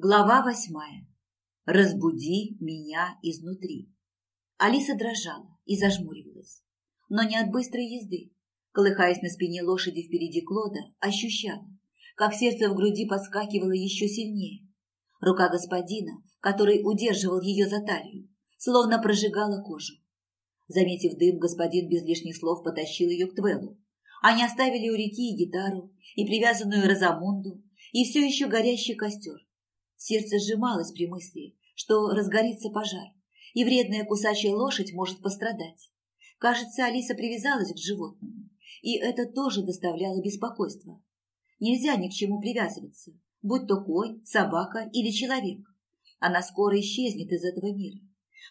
Глава восьмая. Разбуди меня изнутри. Алиса дрожала и зажмуривалась, но не от быстрой езды. Колыхаясь на спине лошади впереди Клода, ощущала, как сердце в груди подскакивало еще сильнее. Рука господина, который удерживал ее за талию, словно прожигала кожу. Заметив дым, господин без лишних слов потащил ее к Твеллу. Они оставили у реки и гитару, и привязанную Розамунду, и все еще горящий костер Сердце сжималось при мысли, что разгорится пожар, и вредная кусачая лошадь может пострадать. Кажется, Алиса привязалась к животному, и это тоже доставляло беспокойство. Нельзя ни к чему привязываться, будь то конь, собака или человек. Она скоро исчезнет из этого мира.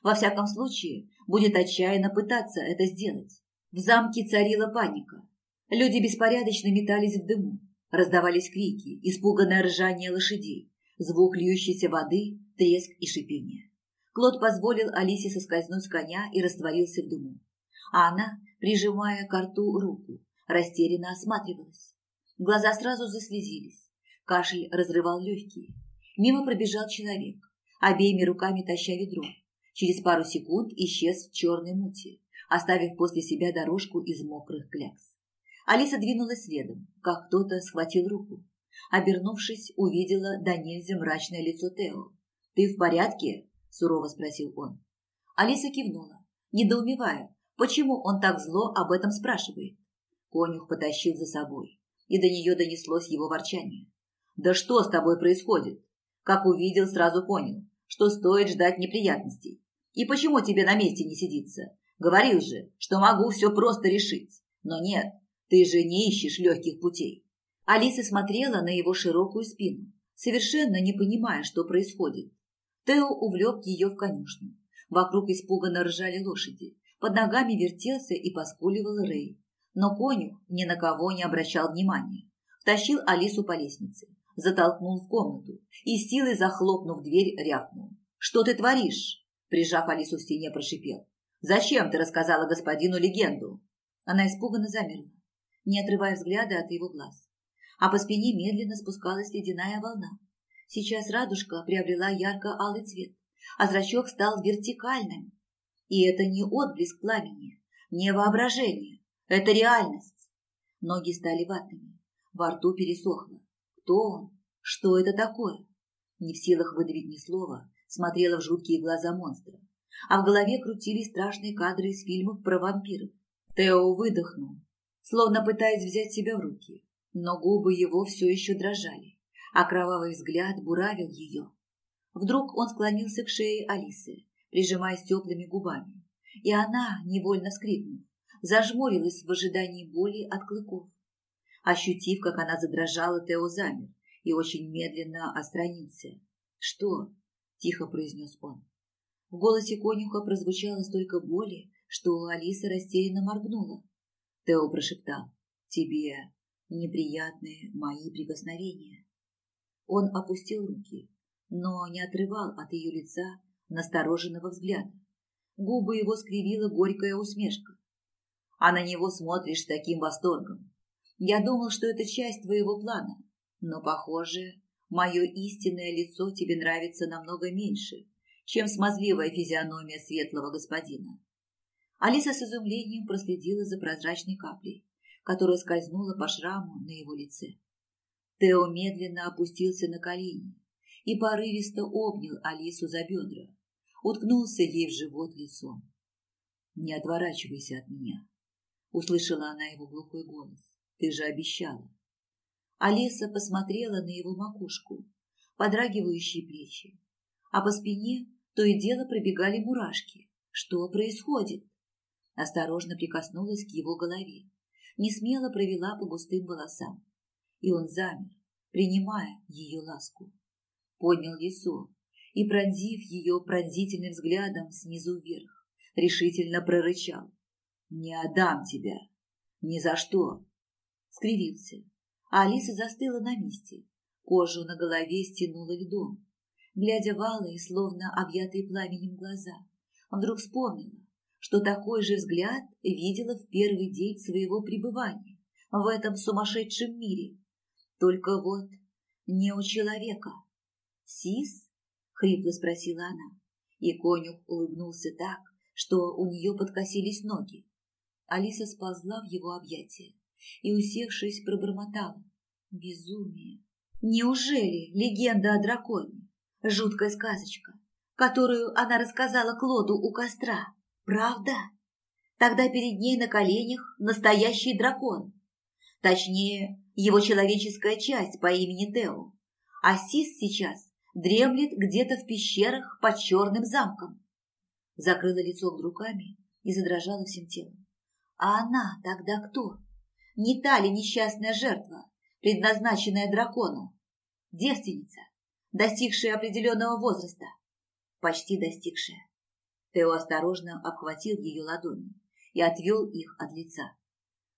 Во всяком случае, будет отчаянно пытаться это сделать. В замке царила паника. Люди беспорядочно метались в дыму. Раздавались крики, испуганное ржание лошадей звук льющейся воды, треск и шипение. Клод позволил Алисе соскользнуть с коня и растворился в дыму. А она, прижимая к рту руку, растерянно осматривалась. Глаза сразу заслезились. Кашель разрывал легкие. Мимо пробежал человек, обеими руками таща ведро. Через пару секунд исчез в черной мути, оставив после себя дорожку из мокрых клякс. Алиса двинулась следом, как кто-то схватил руку. Обернувшись, увидела до нельзя мрачное лицо Тео. «Ты в порядке?» – сурово спросил он. Алиса кивнула, недоумевая, почему он так зло об этом спрашивает. Конюх потащил за собой, и до нее донеслось его ворчание. «Да что с тобой происходит?» Как увидел, сразу понял, что стоит ждать неприятностей. И почему тебе на месте не сидится? Говорил же, что могу все просто решить. Но нет, ты же не ищешь легких путей. Алиса смотрела на его широкую спину, совершенно не понимая, что происходит. Тео увлек ее в конюшню. Вокруг испуганно ржали лошади. Под ногами вертелся и поскуливал Рэй. Но конюх ни на кого не обращал внимания. Втащил Алису по лестнице, затолкнул в комнату и силой захлопнув дверь, рявкнул. «Что ты творишь?» Прижав Алису к стене, прошипел. «Зачем ты рассказала господину легенду?» Она испуганно замерла, не отрывая взгляда от его глаз а по спине медленно спускалась ледяная волна. Сейчас радужка приобрела ярко-алый цвет, а зрачок стал вертикальным. И это не отблеск пламени, не воображение, это реальность. Ноги стали ватными, во рту пересохло. Кто он? Что это такое? Не в силах выдавить ни слова, смотрела в жуткие глаза монстра, а в голове крутились страшные кадры из фильмов про вампиров. Тео выдохнул, словно пытаясь взять себя в руки, но губы его все еще дрожали, а кровавый взгляд буравил ее. Вдруг он склонился к шее Алисы, прижимаясь теплыми губами, и она, невольно скрипнув, зажмурилась в ожидании боли от клыков. Ощутив, как она задрожала, Тео замер и очень медленно отстранился. «Что?» – тихо произнес он. В голосе конюха прозвучало столько боли, что Алиса растерянно моргнула. Тео прошептал. «Тебе неприятные мои прикосновения. Он опустил руки, но не отрывал от ее лица настороженного взгляда. Губы его скривила горькая усмешка. А на него смотришь с таким восторгом. Я думал, что это часть твоего плана, но, похоже, мое истинное лицо тебе нравится намного меньше, чем смазливая физиономия светлого господина. Алиса с изумлением проследила за прозрачной каплей, которая скользнула по шраму на его лице. Тео медленно опустился на колени и порывисто обнял Алису за бедра, уткнулся ей в живот лицом. «Не отворачивайся от меня», — услышала она его глухой голос. «Ты же обещала». Алиса посмотрела на его макушку, подрагивающие плечи, а по спине то и дело пробегали мурашки. Что происходит? Осторожно прикоснулась к его голове не смело провела по густым волосам. И он замер, принимая ее ласку. Поднял лицо и, пронзив ее пронзительным взглядом снизу вверх, решительно прорычал. «Не отдам тебя! Ни за что!» Скривился, а Алиса застыла на месте. Кожу на голове стянула льдом. Глядя в алые, словно объятые пламенем глаза, вдруг вспомнила, что такой же взгляд видела в первый день своего пребывания в этом сумасшедшем мире. Только вот не у человека. «Сис?» – хрипло спросила она. И конюх улыбнулся так, что у нее подкосились ноги. Алиса сползла в его объятия и, усевшись, пробормотала. Безумие! Неужели легенда о драконе, жуткая сказочка, которую она рассказала Клоду у костра, правда? Тогда перед ней на коленях настоящий дракон. Точнее, его человеческая часть по имени Тео. А Сис сейчас дремлет где-то в пещерах под черным замком. Закрыла лицо руками и задрожала всем телом. А она тогда кто? Не та ли несчастная жертва, предназначенная дракону? Девственница, достигшая определенного возраста, почти достигшая. Тео осторожно обхватил ее ладони и отвел их от лица.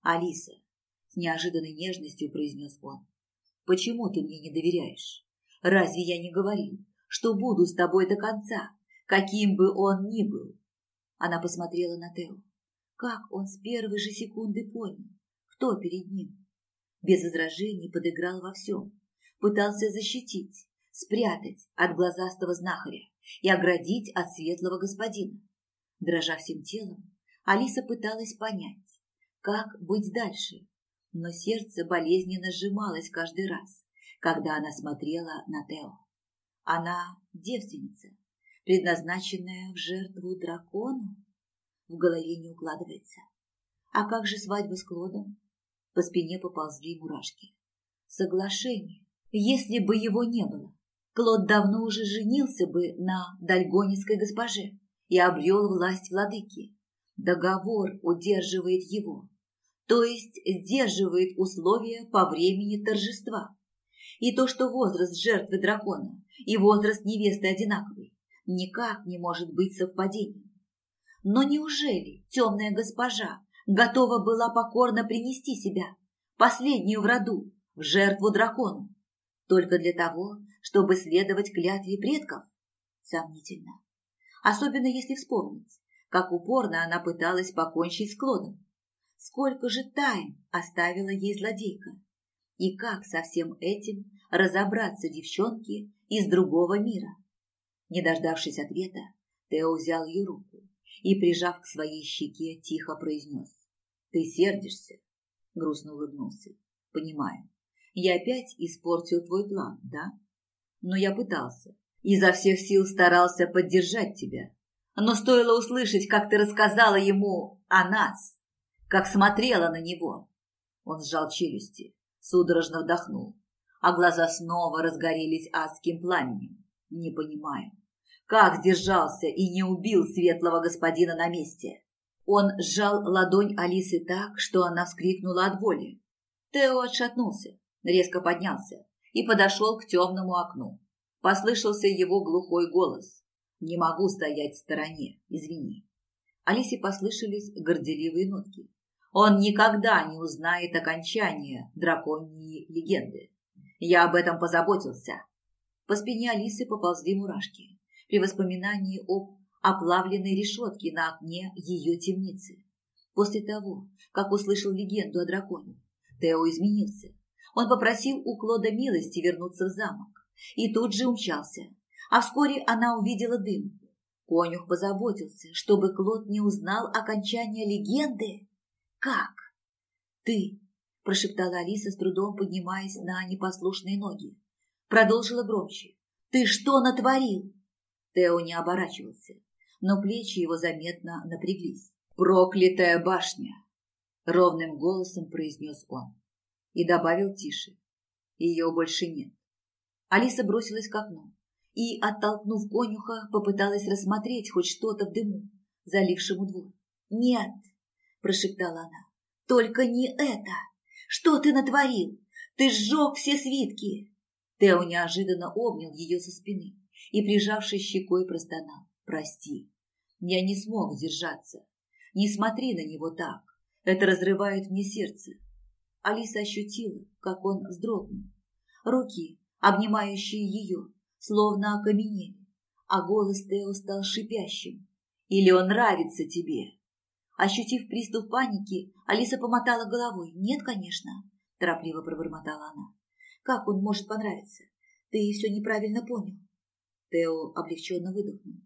«Алиса», — с неожиданной нежностью произнес он, — «почему ты мне не доверяешь? Разве я не говорил, что буду с тобой до конца, каким бы он ни был?» Она посмотрела на Тео. Как он с первой же секунды понял, кто перед ним? Без возражений подыграл во всем. Пытался защитить, спрятать от глазастого знахаря и оградить от светлого господина. Дрожа всем телом, Алиса пыталась понять, как быть дальше, но сердце болезненно сжималось каждый раз, когда она смотрела на Тео. Она девственница, предназначенная в жертву дракону? В голове не укладывается. А как же свадьба с Клодом? По спине поползли мурашки. Соглашение. Если бы его не было, Клод давно уже женился бы на дальгонецкой госпоже и обрел власть владыки. Договор удерживает его, то есть сдерживает условия по времени торжества. И то, что возраст жертвы дракона и возраст невесты одинаковый, никак не может быть совпадением. Но неужели темная госпожа готова была покорно принести себя, последнюю в роду, в жертву дракону, только для того, чтобы следовать клятве предков? Сомнительно. Особенно если вспомнить, как упорно она пыталась покончить с Клодом. Сколько же тайн оставила ей злодейка. И как со всем этим разобраться девчонке из другого мира? Не дождавшись ответа, Тео взял ее руку и, прижав к своей щеке, тихо произнес. «Ты сердишься?» Грустно улыбнулся. «Понимаю. Я опять испортил твой план, да? Но я пытался. Изо всех сил старался поддержать тебя. Но стоило услышать, как ты рассказала ему о нас, как смотрела на него». Он сжал челюсти, судорожно вдохнул, а глаза снова разгорелись адским пламенем. «Не понимаю, как сдержался и не убил светлого господина на месте?» Он сжал ладонь Алисы так, что она вскрикнула от боли. Тео отшатнулся, резко поднялся и подошел к темному окну. Послышался его глухой голос. «Не могу стоять в стороне, извини». Алисе послышались горделивые нотки. Он никогда не узнает окончания драконьей легенды. Я об этом позаботился. По спине Алисы поползли мурашки при воспоминании об оплавленной решетки на окне ее темницы. После того, как услышал легенду о драконе, Тео изменился. Он попросил у Клода милости вернуться в замок и тут же умчался. А вскоре она увидела дым. Конюх позаботился, чтобы Клод не узнал окончания легенды. «Как?» «Ты», – прошептала Алиса, с трудом поднимаясь на непослушные ноги. Продолжила громче. «Ты что натворил?» Тео не оборачивался но плечи его заметно напряглись. «Проклятая башня!» — ровным голосом произнес он. И добавил тише. Ее больше нет. Алиса бросилась к окну и, оттолкнув конюха, попыталась рассмотреть хоть что-то в дыму, залившему двор. «Нет!» – прошептала она. «Только не это! Что ты натворил? Ты сжег все свитки!» Тео неожиданно обнял ее со спины и, прижавшись щекой, простонал. Прости. Я не смог сдержаться. Не смотри на него так. Это разрывает мне сердце. Алиса ощутила, как он вздрогнул. Руки, обнимающие ее, словно окаменели, а голос Тео стал шипящим. «Или он нравится тебе?» Ощутив приступ паники, Алиса помотала головой. «Нет, конечно», – торопливо пробормотала она. «Как он может понравиться? Ты все неправильно понял. Тео облегченно выдохнул.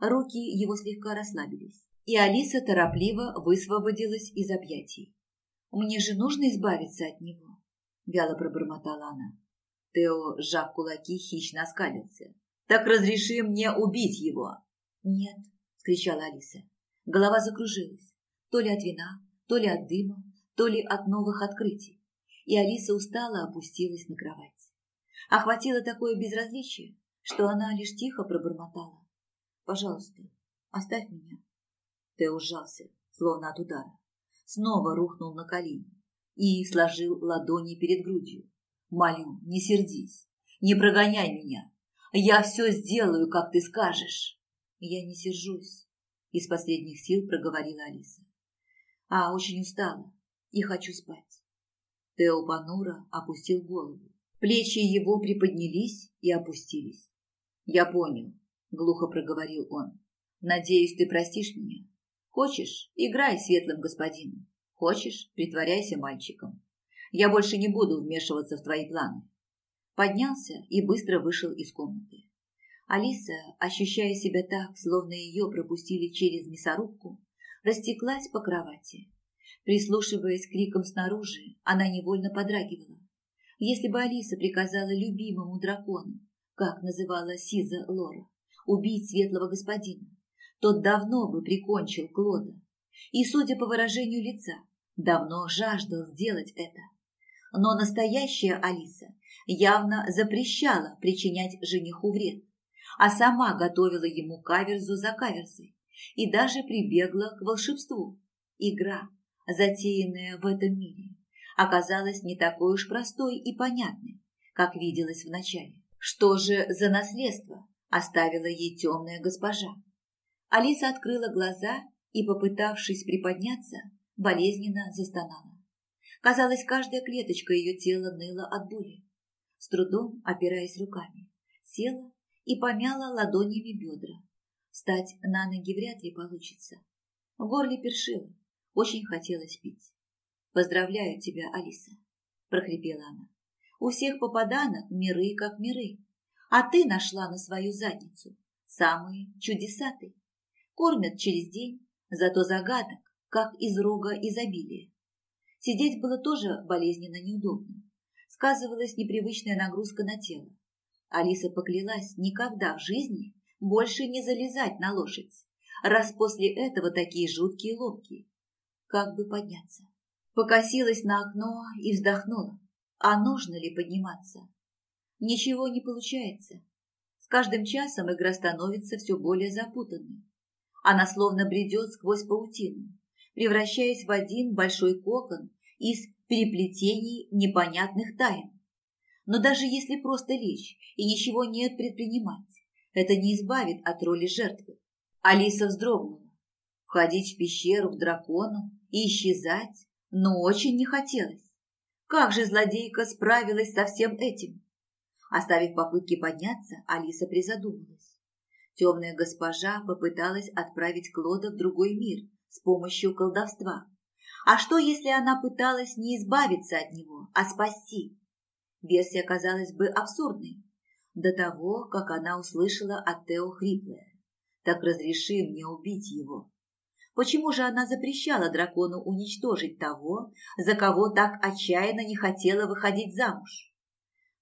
Руки его слегка расслабились, и Алиса торопливо высвободилась из объятий. «Мне же нужно избавиться от него», – вяло пробормотала она. Тео, сжав кулаки, хищно оскалился. «Так разреши мне убить его!» «Нет!» – скричала Алиса. Голова закружилась. То ли от вина, то ли от дыма, то ли от новых открытий. И Алиса устало опустилась на кровать. Охватило такое безразличие, что она лишь тихо пробормотала. «Пожалуйста, оставь меня». Тео сжался, словно от удара. Снова рухнул на колени и сложил ладони перед грудью. «Молю, не сердись, не прогоняй меня. Я все сделаю, как ты скажешь». «Я не сержусь», — из последних сил проговорила Алиса. «А очень устала и хочу спать». Тео понуро опустил голову. Плечи его приподнялись и опустились. «Я понял», — глухо проговорил он. «Надеюсь, ты простишь меня. Хочешь, играй светлым господином. Хочешь, притворяйся мальчиком. Я больше не буду вмешиваться в твои планы». Поднялся и быстро вышел из комнаты. Алиса, ощущая себя так, словно ее пропустили через мясорубку, растеклась по кровати. Прислушиваясь к крикам снаружи, она невольно подрагивала. Если бы Алиса приказала любимому дракону, как называла Сиза Лора, убить светлого господина, тот давно бы прикончил Клода. И, судя по выражению лица, давно жаждал сделать это. Но настоящая Алиса явно запрещала причинять жениху вред, а сама готовила ему каверзу за каверзой и даже прибегла к волшебству. Игра, затеянная в этом мире, оказалась не такой уж простой и понятной, как виделось вначале. Что же за наследство оставила ей темная госпожа? Алиса открыла глаза и, попытавшись приподняться, болезненно застонала. Казалось, каждая клеточка ее тела ныла от боли. С трудом, опираясь руками, села и помяла ладонями бедра. Встать на ноги вряд ли получится. В горле першило, очень хотелось пить. «Поздравляю тебя, Алиса», – прохрипела она. «У всех попаданок миры как миры, а ты нашла на свою задницу самые чудесатые. Кормят через день, зато загадок, как из рога изобилия. Сидеть было тоже болезненно неудобно. Сказывалась непривычная нагрузка на тело. Алиса поклялась никогда в жизни больше не залезать на лошадь, раз после этого такие жуткие ломки как бы подняться. Покосилась на окно и вздохнула. А нужно ли подниматься? Ничего не получается. С каждым часом игра становится все более запутанной. Она словно бредет сквозь паутину, превращаясь в один большой кокон из переплетений непонятных тайн. Но даже если просто лечь и ничего нет предпринимать, это не избавит от роли жертвы. Алиса вздрогнула. Входить в пещеру к дракону и исчезать, но очень не хотелось. Как же злодейка справилась со всем этим? Оставив попытки подняться, Алиса призадумалась. Темная госпожа попыталась отправить Клода в другой мир с помощью колдовства. А что, если она пыталась не избавиться от него, а спасти? Версия казалась бы абсурдной. До того, как она услышала от Тео хриплое. «Так разреши мне убить его». Почему же она запрещала дракону уничтожить того, за кого так отчаянно не хотела выходить замуж?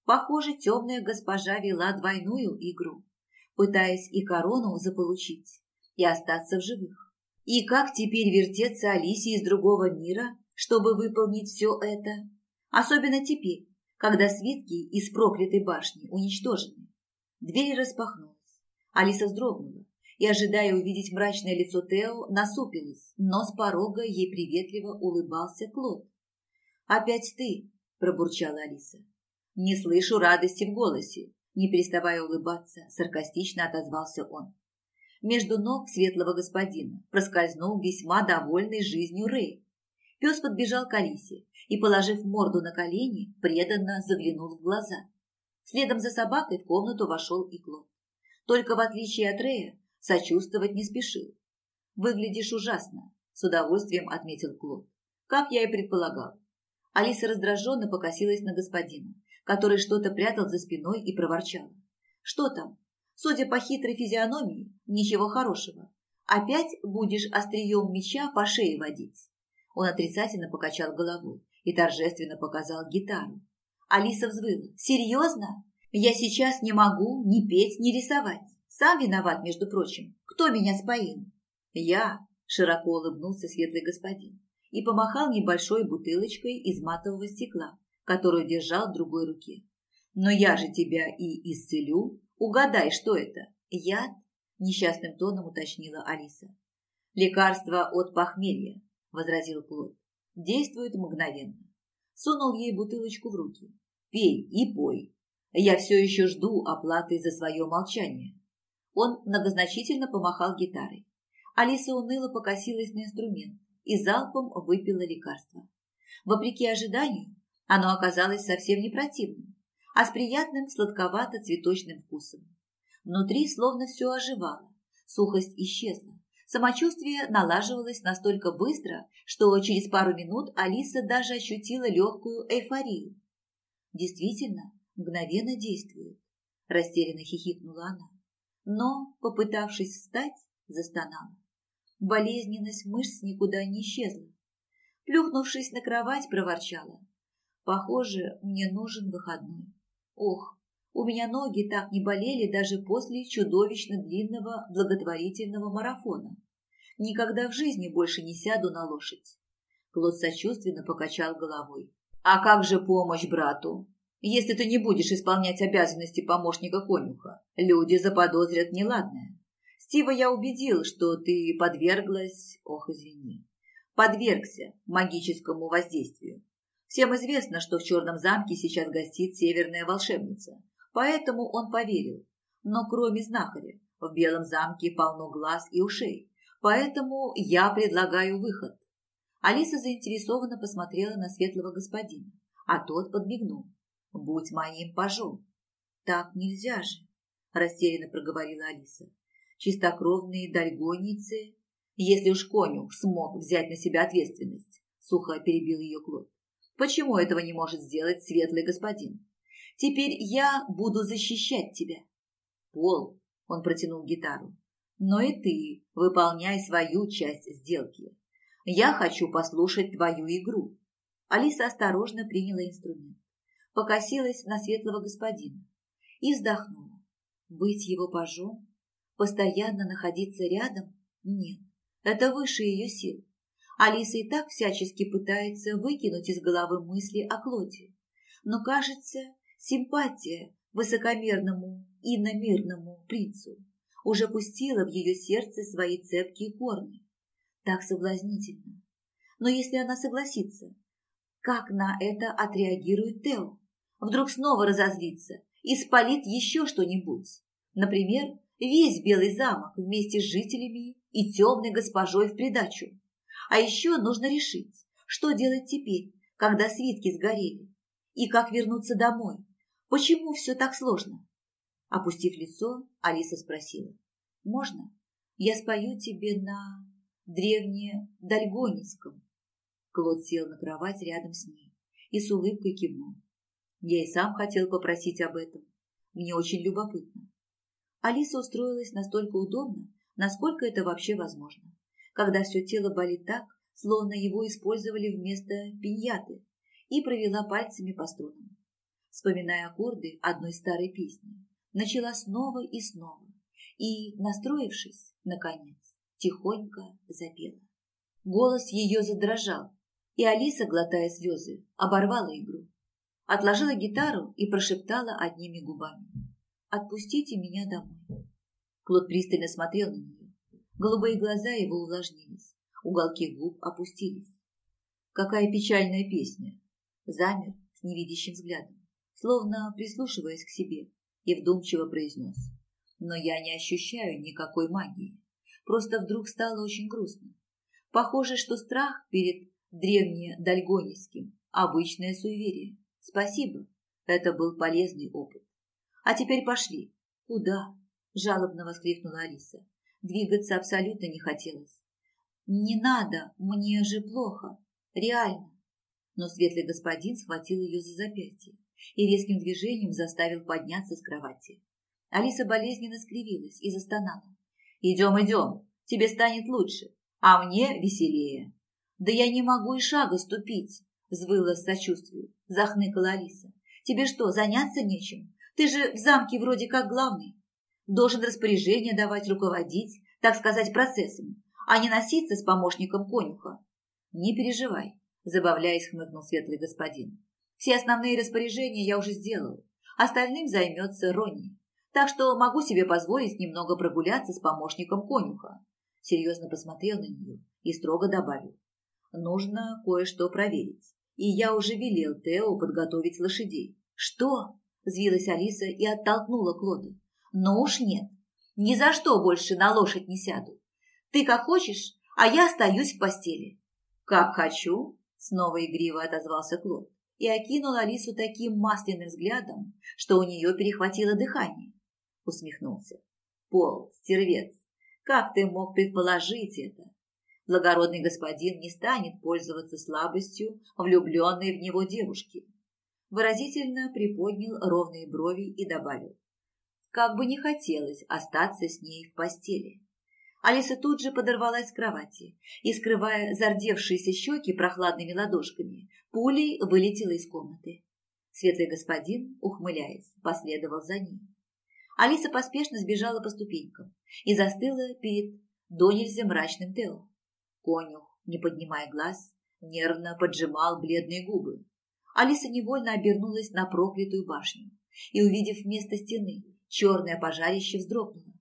Похоже, темная госпожа вела двойную игру, пытаясь и корону заполучить, и остаться в живых. И как теперь вертеться Алисе из другого мира, чтобы выполнить все это? Особенно теперь, когда свитки из проклятой башни уничтожены. Дверь распахнулась. Алиса вздрогнула и, ожидая увидеть мрачное лицо Тео, насупилась, но с порога ей приветливо улыбался Клод. «Опять ты?» – пробурчала Алиса. «Не слышу радости в голосе», – не переставая улыбаться, саркастично отозвался он. Между ног светлого господина проскользнул весьма довольный жизнью Рэй. Пес подбежал к Алисе и, положив морду на колени, преданно заглянул в глаза. Следом за собакой в комнату вошел и Клод. Только в отличие от Рэя, сочувствовать не спешил. «Выглядишь ужасно», – с удовольствием отметил Клод. «Как я и предполагал». Алиса раздраженно покосилась на господина, который что-то прятал за спиной и проворчала. «Что там? Судя по хитрой физиономии, ничего хорошего. Опять будешь острием меча по шее водить?» Он отрицательно покачал головой и торжественно показал гитару. Алиса взвыла. «Серьезно? Я сейчас не могу ни петь, ни рисовать. Сам виноват, между прочим. Кто меня споил?» «Я», – широко улыбнулся светлый господин и помахал небольшой бутылочкой из матового стекла, которую держал в другой руке. «Но я же тебя и исцелю. Угадай, что это? Яд?» – несчастным тоном уточнила Алиса. «Лекарство от похмелья», – возразил Клод. «Действует мгновенно». Сунул ей бутылочку в руки. «Пей и пой. Я все еще жду оплаты за свое молчание». Он многозначительно помахал гитарой. Алиса уныло покосилась на инструмент и залпом выпила лекарство. Вопреки ожиданию, оно оказалось совсем не противным, а с приятным сладковато-цветочным вкусом. Внутри словно все оживало, сухость исчезла, самочувствие налаживалось настолько быстро, что через пару минут Алиса даже ощутила легкую эйфорию. Действительно, мгновенно действует, растерянно хихикнула она, но, попытавшись встать, застонала. Болезненность мышц никуда не исчезла. Плюхнувшись на кровать, проворчала. Похоже, мне нужен выходной. Ох, у меня ноги так не болели даже после чудовищно длинного благотворительного марафона. Никогда в жизни больше не сяду на лошадь. Клод сочувственно покачал головой. А как же помощь брату? Если ты не будешь исполнять обязанности помощника конюха, люди заподозрят неладное. Стива я убедил, что ты подверглась, ох, извини, подвергся магическому воздействию. Всем известно, что в Черном замке сейчас гостит северная волшебница, поэтому он поверил. Но кроме знахаря, в Белом замке полно глаз и ушей, поэтому я предлагаю выход. Алиса заинтересованно посмотрела на светлого господина, а тот подмигнул. «Будь моим пажом». «Так нельзя же», – растерянно проговорила Алиса чистокровные дальгонийцы. Если уж конюх смог взять на себя ответственность, сухо перебил ее Клод. Почему этого не может сделать светлый господин? Теперь я буду защищать тебя. Пол, он протянул гитару. Но и ты выполняй свою часть сделки. Я хочу послушать твою игру. Алиса осторожно приняла инструмент, покосилась на светлого господина и вздохнула. Быть его пажом Постоянно находиться рядом? Нет, это выше ее сил. Алиса и так всячески пытается выкинуть из головы мысли о Клоде. Но, кажется, симпатия высокомерному и намирному принцу уже пустила в ее сердце свои цепкие корни. Так соблазнительно. Но если она согласится, как на это отреагирует Тео? Вдруг снова разозлится и спалит еще что-нибудь. Например, весь Белый замок вместе с жителями и темной госпожой в придачу. А еще нужно решить, что делать теперь, когда свитки сгорели, и как вернуться домой. Почему все так сложно? Опустив лицо, Алиса спросила. «Можно? Я спою тебе на древнедальгониском?» Клод сел на кровать рядом с ней и с улыбкой кивнул. «Я и сам хотел попросить об этом. Мне очень любопытно. Алиса устроилась настолько удобно, насколько это вообще возможно, когда все тело болит так, словно его использовали вместо пиньяты, и провела пальцами по струнам. Вспоминая аккорды одной старой песни, начала снова и снова, и, настроившись, наконец, тихонько запела. Голос ее задрожал, и Алиса, глотая слезы, оборвала игру. Отложила гитару и прошептала одними губами. Отпустите меня домой. Клод пристально смотрел на нее. Голубые глаза его увлажнились, уголки губ опустились. Какая печальная песня. Замер с невидящим взглядом, словно прислушиваясь к себе, и вдумчиво произнес. Но я не ощущаю никакой магии. Просто вдруг стало очень грустно. Похоже, что страх перед древнедальгониским – обычное суеверие. Спасибо, это был полезный опыт. А теперь пошли. Куда? Жалобно воскликнула Алиса. Двигаться абсолютно не хотелось. Не надо, мне же плохо. Реально. Но светлый господин схватил ее за запястье и резким движением заставил подняться с кровати. Алиса болезненно скривилась и застонала. «Идем, идем, тебе станет лучше, а мне веселее». «Да я не могу и шага ступить», – взвыла с сочувствию, захныкала Алиса. «Тебе что, заняться нечем? Ты же в замке вроде как главный. Должен распоряжение давать, руководить, так сказать, процессом, а не носиться с помощником конюха. Не переживай, забавляясь, хмыкнул светлый господин. Все основные распоряжения я уже сделал. Остальным займется Ронни. Так что могу себе позволить немного прогуляться с помощником конюха. Серьезно посмотрел на нее и строго добавил. Нужно кое-что проверить. И я уже велел Тео подготовить лошадей. Что? Взвилась Алиса и оттолкнула Клода. Но уж нет. Ни за что больше на лошадь не сяду. Ты как хочешь, а я остаюсь в постели. Как хочу, снова игриво отозвался Клод и окинул Алису таким масляным взглядом, что у нее перехватило дыхание. Усмехнулся. Пол, стервец, как ты мог предположить это? Благородный господин не станет пользоваться слабостью влюбленной в него девушки. Выразительно приподнял ровные брови и добавил. Как бы не хотелось остаться с ней в постели. Алиса тут же подорвалась с кровати и, скрывая зардевшиеся щеки прохладными ладошками, пулей вылетела из комнаты. Светлый господин, ухмыляясь, последовал за ней. Алиса поспешно сбежала по ступенькам и застыла перед до нельзя мрачным Тео. Конюх, не поднимая глаз, нервно поджимал бледные губы. Алиса невольно обернулась на проклятую башню и, увидев вместо стены черное пожарище, вздрогнула.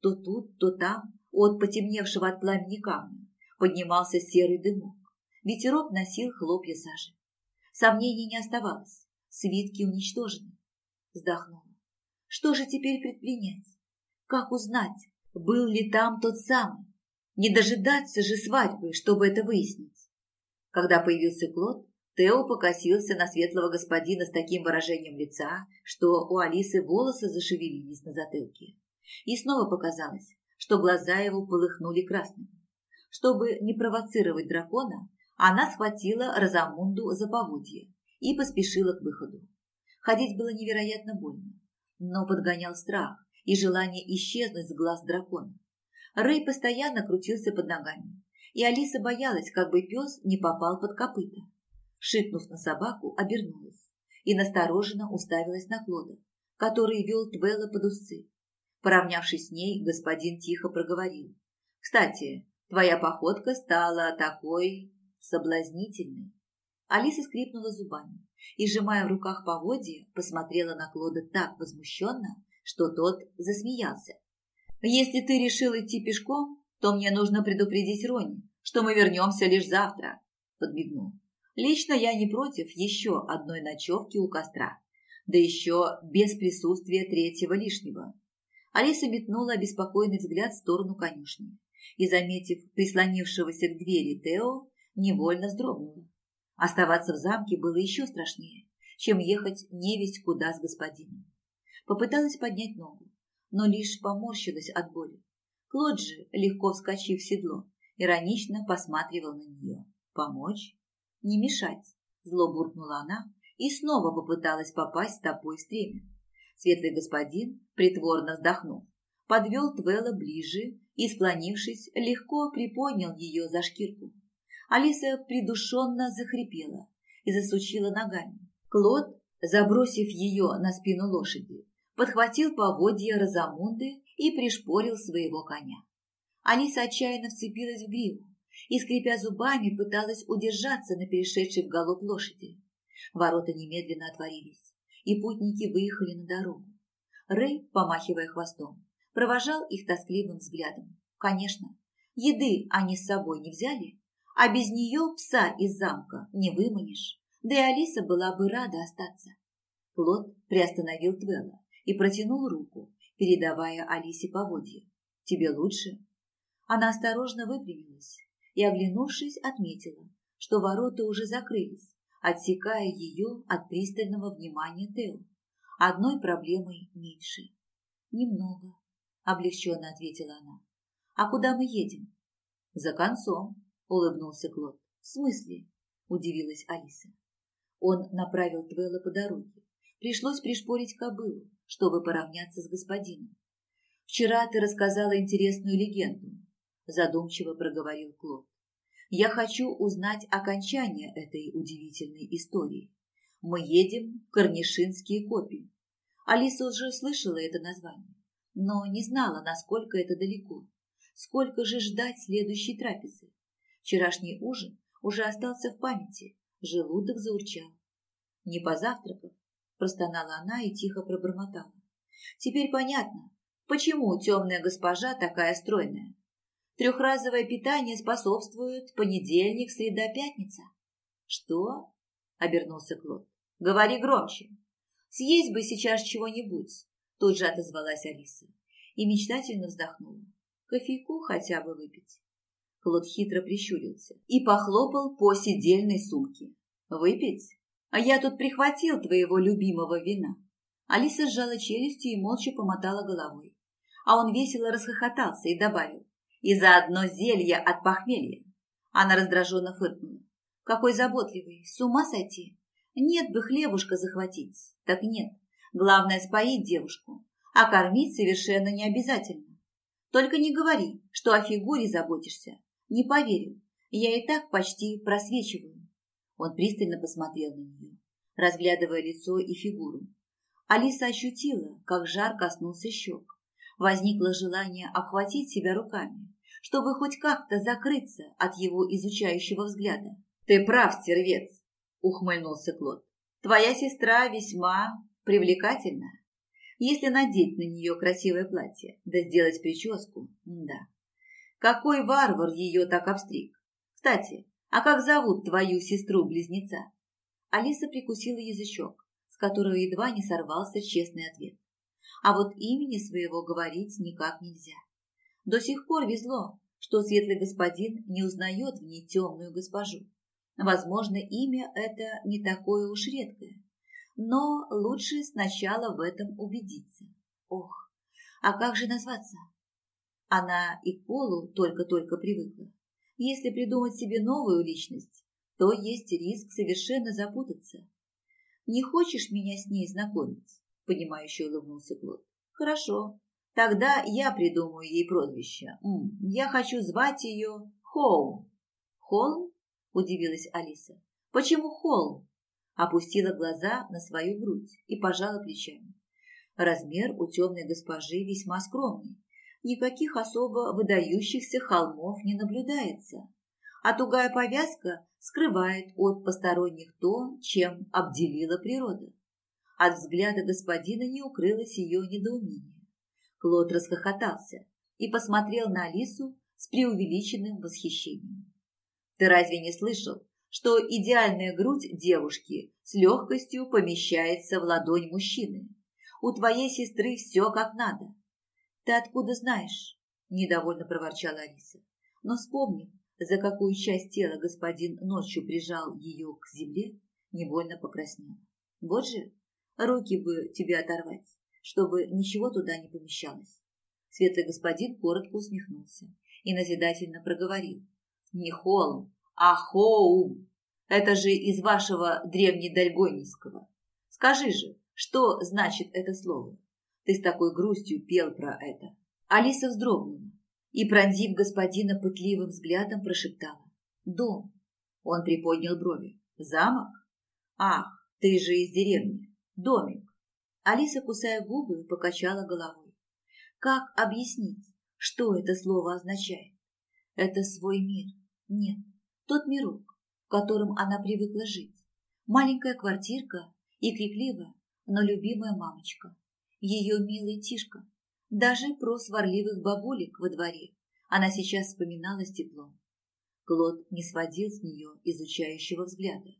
То тут, то там, от потемневшего от пламени камня, поднимался серый дымок. Ветерок носил хлопья сажи. Сомнений не оставалось. Свитки уничтожены. Вздохнула. Что же теперь предпринять? Как узнать, был ли там тот самый? Не дожидаться же свадьбы, чтобы это выяснить. Когда появился Клод, Тео покосился на светлого господина с таким выражением лица, что у Алисы волосы зашевелились на затылке. И снова показалось, что глаза его полыхнули красным. Чтобы не провоцировать дракона, она схватила Розамунду за поводье и поспешила к выходу. Ходить было невероятно больно, но подгонял страх и желание исчезнуть с глаз дракона. Рэй постоянно крутился под ногами, и Алиса боялась, как бы пес не попал под копыта. Шикнув на собаку, обернулась и настороженно уставилась на Клода, который вел Твелла под усы. Поравнявшись с ней, господин тихо проговорил. «Кстати, твоя походка стала такой соблазнительной». Алиса скрипнула зубами и, сжимая в руках поводья, посмотрела на Клода так возмущенно, что тот засмеялся. Если ты решил идти пешком, то мне нужно предупредить Рони, что мы вернемся лишь завтра», – подмигнул. «Лично я не против еще одной ночевки у костра, да еще без присутствия третьего лишнего». Алиса метнула обеспокоенный взгляд в сторону конюшни и, заметив прислонившегося к двери Тео, невольно вздрогнула. Оставаться в замке было еще страшнее, чем ехать невесть куда с господином. Попыталась поднять ногу, но лишь поморщилась от боли. Клод же, легко вскочив в седло, иронично посматривал на нее. «Помочь? Не мешать!» Зло буркнула она и снова попыталась попасть стопой в стремя. Светлый господин притворно вздохнул, подвел Твела ближе и, склонившись, легко приподнял ее за шкирку. Алиса придушенно захрипела и засучила ногами. Клод, забросив ее на спину лошади, подхватил поводья Розамунды и пришпорил своего коня. Алиса отчаянно вцепилась в гриву и, скрипя зубами, пыталась удержаться на перешедшей в галоп лошади. Ворота немедленно отворились, и путники выехали на дорогу. Рэй, помахивая хвостом, провожал их тоскливым взглядом. Конечно, еды они с собой не взяли, а без нее пса из замка не выманишь. Да и Алиса была бы рада остаться. Плод приостановил Твелла и протянул руку, передавая Алисе поводья. «Тебе лучше?» Она осторожно выпрямилась и, оглянувшись, отметила, что ворота уже закрылись, отсекая ее от пристального внимания Тео. Одной проблемой меньше. «Немного», – облегченно ответила она. «А куда мы едем?» «За концом», – улыбнулся Клод. «В смысле?» – удивилась Алиса. Он направил Твелла по дороге, Пришлось пришпорить кобылу, чтобы поравняться с господином. «Вчера ты рассказала интересную легенду», – задумчиво проговорил Клод. «Я хочу узнать окончание этой удивительной истории. Мы едем в Корнишинские копии. Алиса уже слышала это название, но не знала, насколько это далеко. Сколько же ждать следующей трапезы? Вчерашний ужин уже остался в памяти, желудок заурчал. Не позавтракав, простонала она и тихо пробормотала. Теперь понятно, почему темная госпожа такая стройная. Трехразовое питание способствует понедельник, среда, пятница. Что? Обернулся Клод. Говори громче. Съесть бы сейчас чего-нибудь. Тут же отозвалась Алиса и мечтательно вздохнула. Кофейку хотя бы выпить. Клод хитро прищурился и похлопал по сидельной сумке. «Выпить? А я тут прихватил твоего любимого вина». Алиса сжала челюстью и молча помотала головой. А он весело расхохотался и добавил. «И заодно зелье от похмелья». Она раздраженно фыркнула. «Какой заботливый, с ума сойти? Нет бы хлебушка захватить. Так нет, главное споить девушку, а кормить совершенно не обязательно. Только не говори, что о фигуре заботишься. Не поверю, я и так почти просвечиваю. Он пристально посмотрел на нее, разглядывая лицо и фигуру. Алиса ощутила, как жар коснулся щек. Возникло желание обхватить себя руками, чтобы хоть как-то закрыться от его изучающего взгляда. «Ты прав, стервец!» – ухмыльнулся Клод. «Твоя сестра весьма привлекательна. Если надеть на нее красивое платье, да сделать прическу, да. Какой варвар ее так обстриг? Кстати, а как зовут твою сестру-близнеца? Алиса прикусила язычок, с которого едва не сорвался честный ответ. А вот имени своего говорить никак нельзя. До сих пор везло, что светлый господин не узнает в ней темную госпожу. Возможно, имя это не такое уж редкое. Но лучше сначала в этом убедиться. Ох, а как же назваться? Она и к полу только-только привыкла. Если придумать себе новую личность, то есть риск совершенно запутаться. «Не хочешь меня с ней знакомить?» – понимающе улыбнулся Клод. «Хорошо. Тогда я придумаю ей прозвище. Я хочу звать ее Холм». «Холм?» – удивилась Алиса. «Почему Холм?» Опустила глаза на свою грудь и пожала плечами. Размер у темной госпожи весьма скромный, никаких особо выдающихся холмов не наблюдается, а тугая повязка скрывает от посторонних то, чем обделила природа. От взгляда господина не укрылось ее недоумение. Клод расхохотался и посмотрел на Алису с преувеличенным восхищением. «Ты разве не слышал, что идеальная грудь девушки с легкостью помещается в ладонь мужчины? У твоей сестры все как надо. «Ты откуда знаешь?» – недовольно проворчала Алиса. Но вспомнив, за какую часть тела господин ночью прижал ее к земле, невольно покраснела. Вот же, руки бы тебе оторвать, чтобы ничего туда не помещалось. Светлый господин коротко усмехнулся и назидательно проговорил. Не холм, а хоум. Это же из вашего древнедальгонийского. Скажи же, что значит это слово? Ты с такой грустью пел про это. Алиса вздрогнула и, пронзив господина пытливым взглядом, прошептала. Дом. Он приподнял брови. Замок? Ах, ты же из деревни. Домик. Алиса, кусая губы, покачала головой. Как объяснить, что это слово означает? Это свой мир. Нет, тот мирок, в котором она привыкла жить. Маленькая квартирка и крикливая, но любимая мамочка ее милый Тишка. Даже про сварливых бабулек во дворе она сейчас вспоминала с теплом. Клод не сводил с нее изучающего взгляда.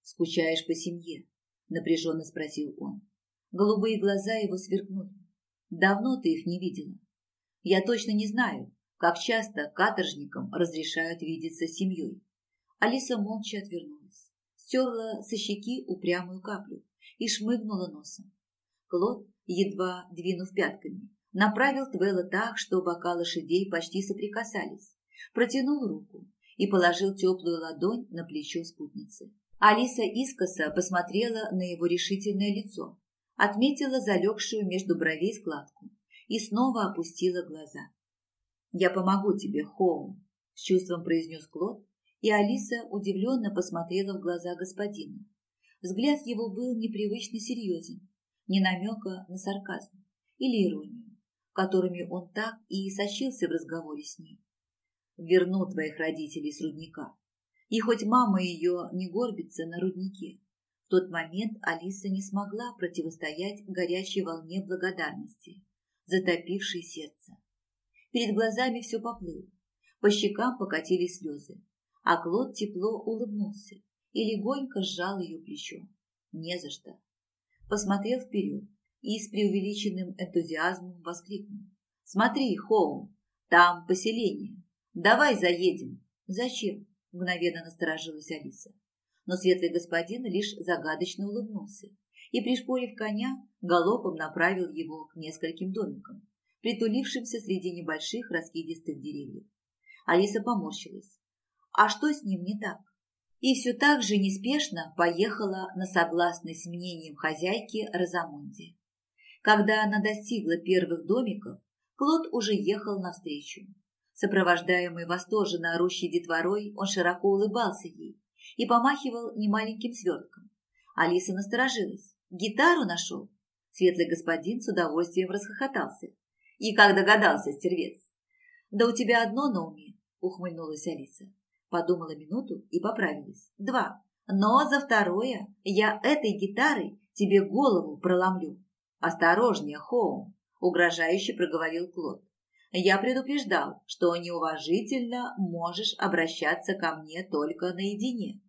«Скучаешь по семье?» – напряженно спросил он. Голубые глаза его сверкнули. «Давно ты их не видела. Я точно не знаю, как часто каторжникам разрешают видеться с семьей». Алиса молча отвернулась, стерла со щеки упрямую каплю и шмыгнула носом. Клод едва двинув пятками, направил Твелла так, что бока лошадей почти соприкасались, протянул руку и положил теплую ладонь на плечо спутницы. Алиса искоса посмотрела на его решительное лицо, отметила залегшую между бровей складку и снова опустила глаза. «Я помогу тебе, Хоум», – с чувством произнес Клод, и Алиса удивленно посмотрела в глаза господина. Взгляд его был непривычно серьезен, не намека на сарказм или иронию, которыми он так и сочился в разговоре с ней. «Верну твоих родителей с рудника. И хоть мама ее не горбится на руднике, в тот момент Алиса не смогла противостоять горячей волне благодарности, затопившей сердце. Перед глазами все поплыло, по щекам покатились слезы, а Клод тепло улыбнулся и легонько сжал ее плечо. Не за что. Посмотрел вперед и с преувеличенным энтузиазмом воскликнул. «Смотри, Хоум, там поселение. Давай заедем». «Зачем?» – мгновенно насторожилась Алиса. Но светлый господин лишь загадочно улыбнулся и, пришпорив коня, галопом направил его к нескольким домикам, притулившимся среди небольших раскидистых деревьев. Алиса поморщилась. А что с ним не так? И все так же неспешно поехала на согласной с мнением хозяйки Розамонде. Когда она достигла первых домиков, Клод уже ехал навстречу. Сопровождаемый восторженно орущей детворой, он широко улыбался ей и помахивал немаленьким свертком. Алиса насторожилась. «Гитару нашел?» Светлый господин с удовольствием расхохотался. «И как догадался, стервец?» «Да у тебя одно на уме», — ухмыльнулась Алиса. Подумала минуту и поправилась. Два. Но за второе я этой гитарой тебе голову проломлю. Осторожнее, Хоум, угрожающе проговорил Клод. Я предупреждал, что неуважительно можешь обращаться ко мне только наедине.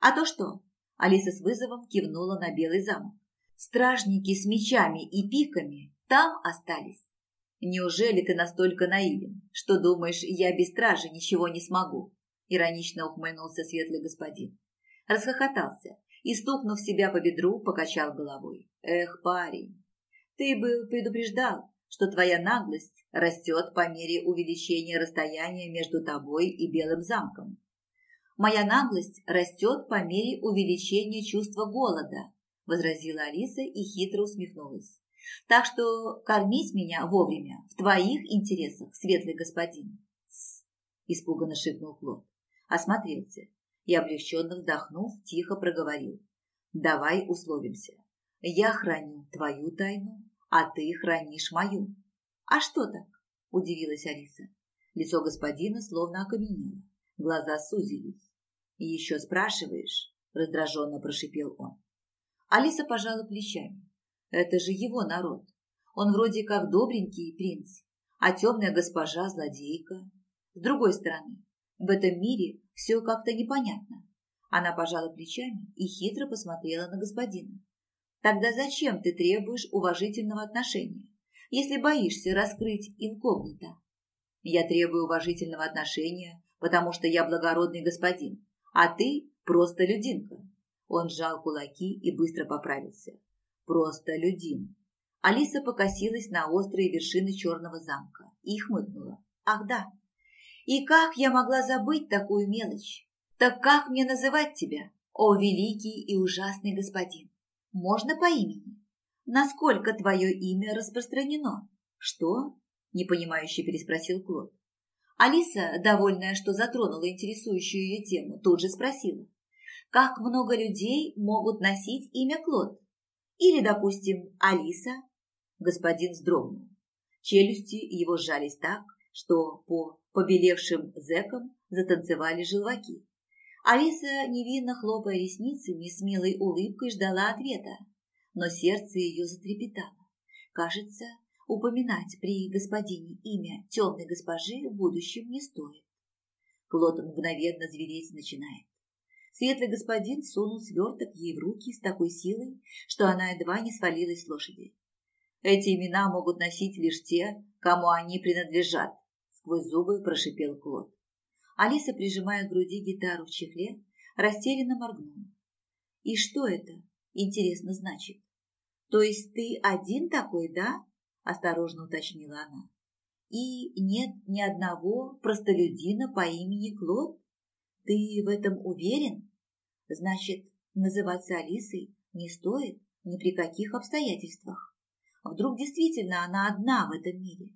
А то что? Алиса с вызовом кивнула на Белый замок. Стражники с мечами и пиками там остались. Неужели ты настолько наивен, что думаешь, я без стражи ничего не смогу? Иронично ухмыльнулся светлый господин. Расхохотался и, стукнув себя по бедру, покачал головой. Эх, парень, ты бы предупреждал, что твоя наглость растет по мере увеличения расстояния между тобой и Белым замком. Моя наглость растет по мере увеличения чувства голода, возразила Алиса и хитро усмехнулась. Так что кормить меня вовремя в твоих интересах, светлый господин. Тс, испуганно шикнул Клод осмотрелся и, облегченно вздохнув, тихо проговорил. «Давай условимся. Я храню твою тайну, а ты хранишь мою». «А что так?» – удивилась Алиса. Лицо господина словно окаменело, глаза сузились. «И еще спрашиваешь?» – раздраженно прошипел он. Алиса пожала плечами. «Это же его народ. Он вроде как добренький принц, а темная госпожа – злодейка. С другой стороны, в этом мире все как-то непонятно. Она пожала плечами и хитро посмотрела на господина. Тогда зачем ты требуешь уважительного отношения, если боишься раскрыть инкогнито? Я требую уважительного отношения, потому что я благородный господин, а ты просто людинка. Он сжал кулаки и быстро поправился. Просто людин. Алиса покосилась на острые вершины черного замка и хмыкнула. Ах да, и как я могла забыть такую мелочь? Так как мне называть тебя, о великий и ужасный господин? Можно по имени? Насколько твое имя распространено? Что? Непонимающе переспросил Клод. Алиса, довольная, что затронула интересующую ее тему, тут же спросила. Как много людей могут носить имя Клод? Или, допустим, Алиса? Господин вздрогнул. Челюсти его сжались так, что по побелевшим зэкам затанцевали желваки. Алиса, невинно хлопая ресницами, с милой улыбкой ждала ответа, но сердце ее затрепетало. Кажется, упоминать при господине имя темной госпожи в будущем не стоит. Клод мгновенно звереть начинает. Светлый господин сунул сверток ей в руки с такой силой, что она едва не свалилась с лошади. Эти имена могут носить лишь те, кому они принадлежат, сквозь зубы прошипел Клод. Алиса, прижимая к груди гитару в чехле, растерянно моргнула. «И что это, интересно, значит? То есть ты один такой, да?» – осторожно уточнила она. «И нет ни одного простолюдина по имени Клод? Ты в этом уверен?» Значит, называться Алисой не стоит ни при каких обстоятельствах. Вдруг действительно она одна в этом мире.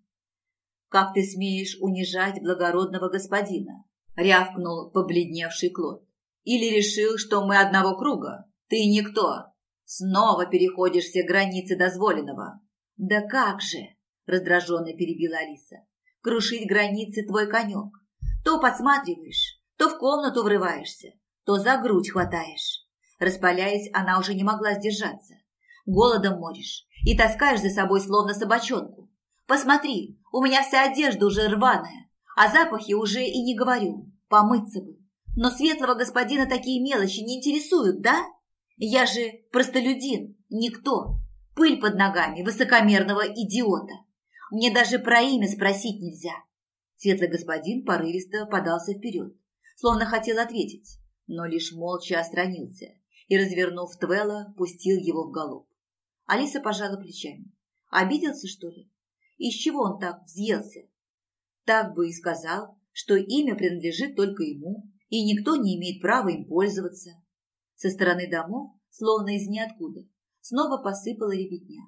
«Как ты смеешь унижать благородного господина?» – рявкнул побледневший Клод. «Или решил, что мы одного круга? Ты никто. Снова переходишь все границы дозволенного». «Да как же!» – раздраженно перебила Алиса. «Крушить границы твой конек. То подсматриваешь, то в комнату врываешься, то за грудь хватаешь». Распаляясь, она уже не могла сдержаться. Голодом моришь и таскаешь за собой словно собачонку. Посмотри, у меня вся одежда уже рваная, а запахи уже и не говорю. Помыться бы. Но светлого господина такие мелочи не интересуют, да? Я же простолюдин, никто. Пыль под ногами высокомерного идиота. Мне даже про имя спросить нельзя. Светлый господин порывисто подался вперед, словно хотел ответить, но лишь молча остранился и, развернув Твела, пустил его в голубь. Алиса пожала плечами. Обиделся, что ли? Из чего он так взъелся? Так бы и сказал, что имя принадлежит только ему, и никто не имеет права им пользоваться. Со стороны домов, словно из ниоткуда, снова посыпала ребятня.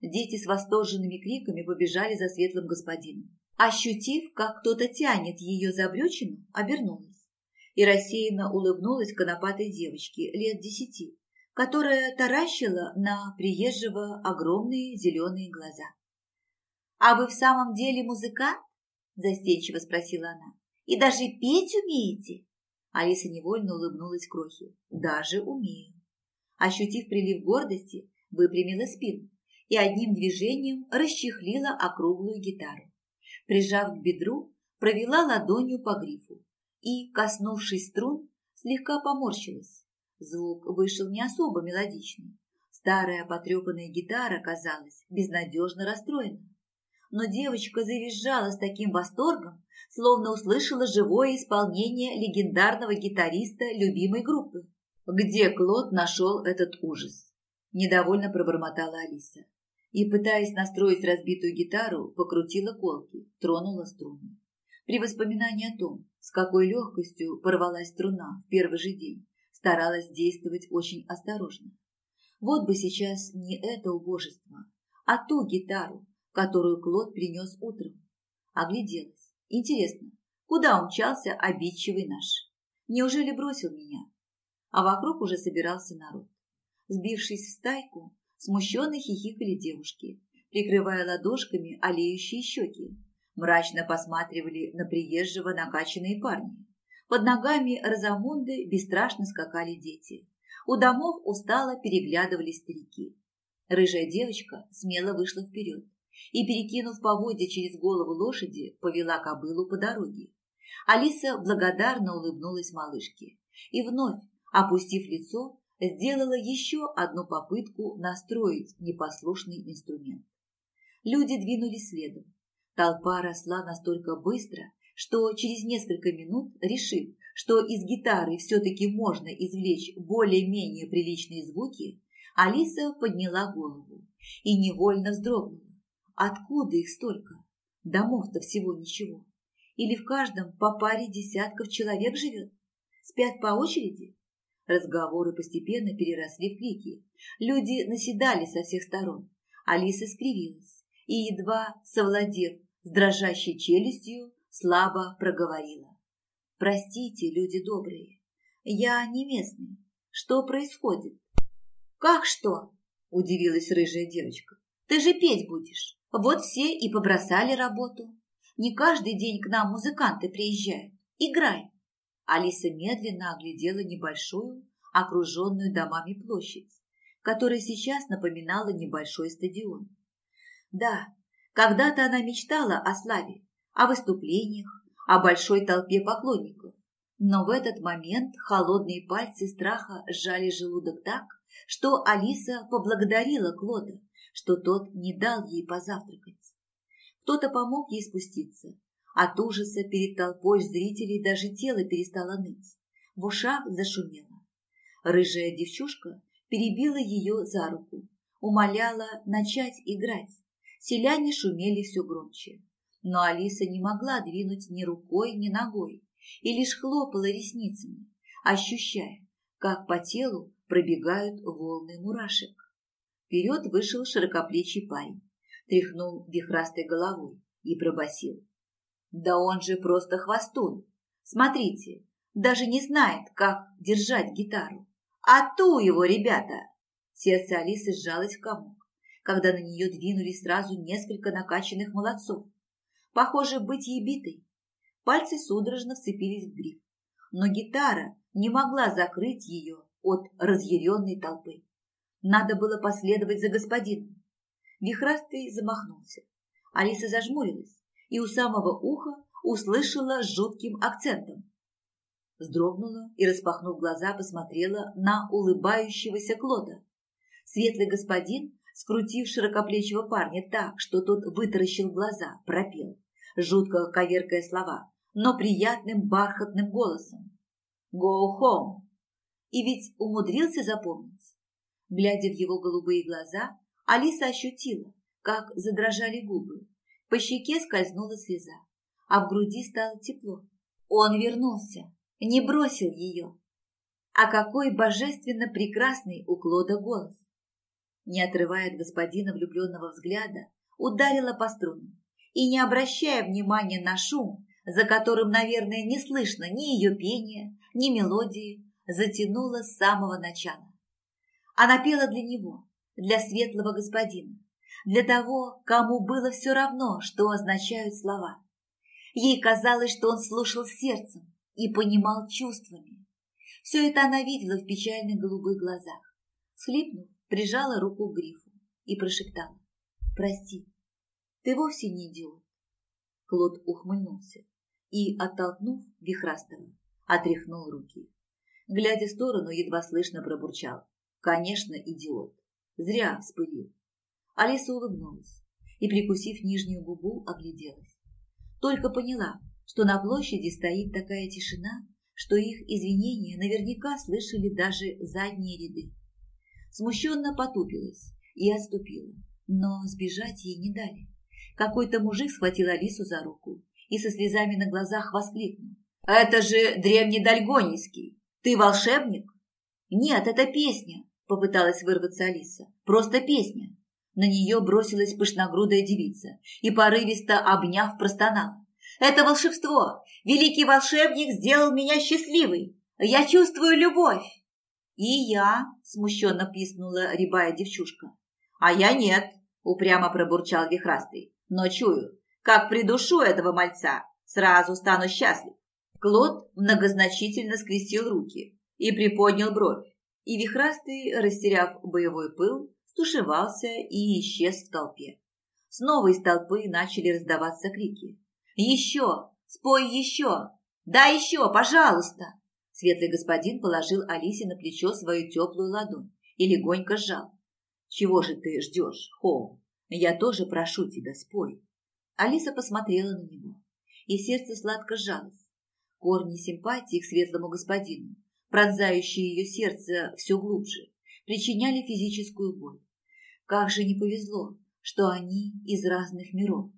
Дети с восторженными криками побежали за светлым господином. Ощутив, как кто-то тянет ее за брючину, обернулась и рассеянно улыбнулась конопатой девочке лет десяти, которая таращила на приезжего огромные зеленые глаза. «А вы в самом деле музыкант?» – застенчиво спросила она. «И даже петь умеете?» Алиса невольно улыбнулась Крохе. «Даже умею». Ощутив прилив гордости, выпрямила спину и одним движением расчехлила округлую гитару. Прижав к бедру, провела ладонью по грифу и, коснувшись струн, слегка поморщилась. Звук вышел не особо мелодичный. Старая потрепанная гитара казалась безнадежно расстроена. Но девочка завизжала с таким восторгом, словно услышала живое исполнение легендарного гитариста любимой группы. Где Клод нашел этот ужас? Недовольно пробормотала Алиса. И, пытаясь настроить разбитую гитару, покрутила колки, тронула струны. При воспоминании о том, с какой легкостью порвалась струна в первый же день, старалась действовать очень осторожно. Вот бы сейчас не это убожество, а ту гитару, которую Клод принес утром. Огляделась. Интересно, куда умчался обидчивый наш? Неужели бросил меня? А вокруг уже собирался народ. Сбившись в стайку, смущенно хихикали девушки, прикрывая ладошками олеющие щеки. Мрачно посматривали на приезжего накачанные парни. Под ногами Розамунды бесстрашно скакали дети. У домов устало переглядывались старики. Рыжая девочка смело вышла вперед и, перекинув поводья через голову лошади, повела кобылу по дороге. Алиса благодарно улыбнулась малышке и вновь, опустив лицо, сделала еще одну попытку настроить непослушный инструмент. Люди двинулись следом. Толпа росла настолько быстро, что через несколько минут, решив, что из гитары все-таки можно извлечь более-менее приличные звуки, Алиса подняла голову и невольно вздрогнула. Откуда их столько? Домов-то всего ничего. Или в каждом по паре десятков человек живет? Спят по очереди? Разговоры постепенно переросли в крики. Люди наседали со всех сторон. Алиса скривилась и, едва совладев с дрожащей челюстью, слабо проговорила. «Простите, люди добрые, я не местный. Что происходит?» «Как что?» – удивилась рыжая девочка. «Ты же петь будешь. Вот все и побросали работу. Не каждый день к нам музыканты приезжают. Играй!» Алиса медленно оглядела небольшую, окруженную домами площадь, которая сейчас напоминала небольшой стадион. Да, когда-то она мечтала о славе, о выступлениях, о большой толпе поклонников. Но в этот момент холодные пальцы страха сжали желудок так, что Алиса поблагодарила Клода, что тот не дал ей позавтракать. Кто-то помог ей спуститься. От ужаса перед толпой зрителей даже тело перестало ныть. В ушах зашумело. Рыжая девчушка перебила ее за руку, умоляла начать играть. Селяне шумели все громче но Алиса не могла двинуть ни рукой, ни ногой и лишь хлопала ресницами, ощущая, как по телу пробегают волны мурашек. Вперед вышел широкоплечий парень, тряхнул вихрастой головой и пробасил. Да он же просто хвостун. Смотрите, даже не знает, как держать гитару. А ту его, ребята! Сердце Алисы сжалось в комок, когда на нее двинулись сразу несколько накачанных молодцов. Похоже, быть ей битой. Пальцы судорожно вцепились в гриф, но гитара не могла закрыть ее от разъяренной толпы. Надо было последовать за господином. Вихрастый замахнулся. Алиса зажмурилась и у самого уха услышала с жутким акцентом. Вздрогнула и, распахнув глаза, посмотрела на улыбающегося Клода. Светлый господин, скрутив широкоплечего парня так, что тот вытаращил глаза, пропел, жутко коверкая слова, но приятным бархатным голосом. «Go home!» И ведь умудрился запомнить. Глядя в его голубые глаза, Алиса ощутила, как задрожали губы. По щеке скользнула слеза, а в груди стало тепло. Он вернулся, не бросил ее. А какой божественно прекрасный у Клода голос! Не отрывая от господина влюбленного взгляда, ударила по струнам и, не обращая внимания на шум, за которым, наверное, не слышно ни ее пения, ни мелодии, затянула с самого начала. Она пела для него, для светлого господина, для того, кому было все равно, что означают слова. Ей казалось, что он слушал сердцем и понимал чувствами. Все это она видела в печальных голубых глазах. Схлипнув, прижала руку к грифу и прошептала. «Прости, ты вовсе не идиот». Клод ухмыльнулся и, оттолкнув Вихрастова, отряхнул руки. Глядя в сторону, едва слышно пробурчал. «Конечно, идиот. Зря вспылил». Алиса улыбнулась и, прикусив нижнюю губу, огляделась. Только поняла, что на площади стоит такая тишина, что их извинения наверняка слышали даже задние ряды. Смущенно потупилась и отступила, но сбежать ей не дали. Какой-то мужик схватил Алису за руку и со слезами на глазах воскликнул. «Это же древний Дальгонийский! Ты волшебник?» «Нет, это песня!» – попыталась вырваться Алиса. «Просто песня!» На нее бросилась пышногрудая девица и, порывисто обняв, простонала. «Это волшебство! Великий волшебник сделал меня счастливой! Я чувствую любовь!» «И я!» – смущенно пискнула рябая девчушка. «А я нет!» – упрямо пробурчал вихрастый. «Но чую, как придушу этого мальца, сразу стану счастлив!» Клод многозначительно скрестил руки и приподнял бровь, и вихрастый, растеряв боевой пыл, стушевался и исчез в толпе. Снова из толпы начали раздаваться крики. «Еще! Спой еще! Да еще, пожалуйста!» Светлый господин положил Алисе на плечо свою теплую ладонь и легонько сжал. «Чего же ты ждешь, Хоум? Я тоже прошу тебя, спой!» Алиса посмотрела на него, и сердце сладко сжалось. Корни симпатии к светлому господину, пронзающие ее сердце все глубже, причиняли физическую боль. Как же не повезло, что они из разных миров.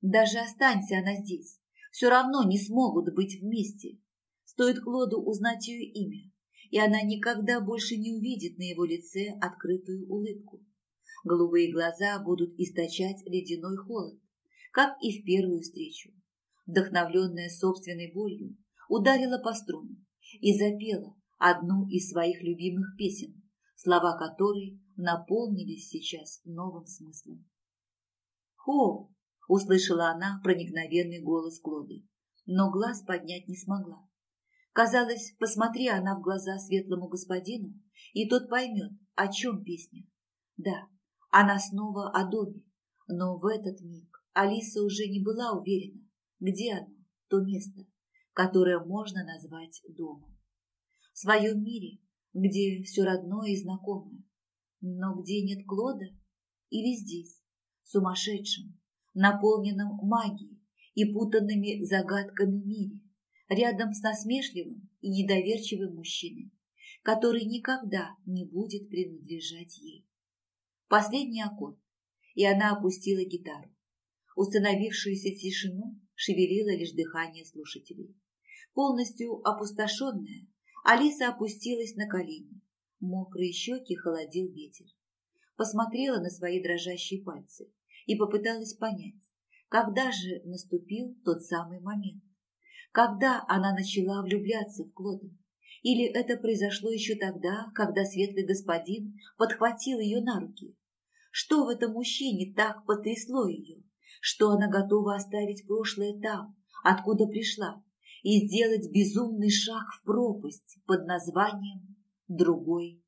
Даже останься она здесь, все равно не смогут быть вместе. Стоит Клоду узнать ее имя, и она никогда больше не увидит на его лице открытую улыбку. Голубые глаза будут источать ледяной холод, как и в первую встречу. Вдохновленная собственной болью, ударила по струнам и запела одну из своих любимых песен, слова которой наполнились сейчас новым смыслом. «Хо!» – услышала она проникновенный голос Клоды, но глаз поднять не смогла. Казалось, посмотри она в глаза светлому господину, и тот поймет, о чем песня. Да, она снова о доме, но в этот миг Алиса уже не была уверена, где оно, то место, которое можно назвать домом. Своем мире, где все родное и знакомое, но где нет Клода? Или здесь, сумасшедшем, наполненном магией и путанными загадками мире, рядом с насмешливым и недоверчивым мужчиной, который никогда не будет принадлежать ей. Последний аккорд, и она опустила гитару. Установившуюся тишину шевелило лишь дыхание слушателей. Полностью опустошенная, Алиса опустилась на колени. Мокрые щеки холодил ветер. Посмотрела на свои дрожащие пальцы и попыталась понять, когда же наступил тот самый момент. Когда она начала влюбляться в Клода? Или это произошло еще тогда, когда светлый господин подхватил ее на руки? Что в этом мужчине так потрясло ее, что она готова оставить прошлое там, откуда пришла, и сделать безумный шаг в пропасть под названием «Другой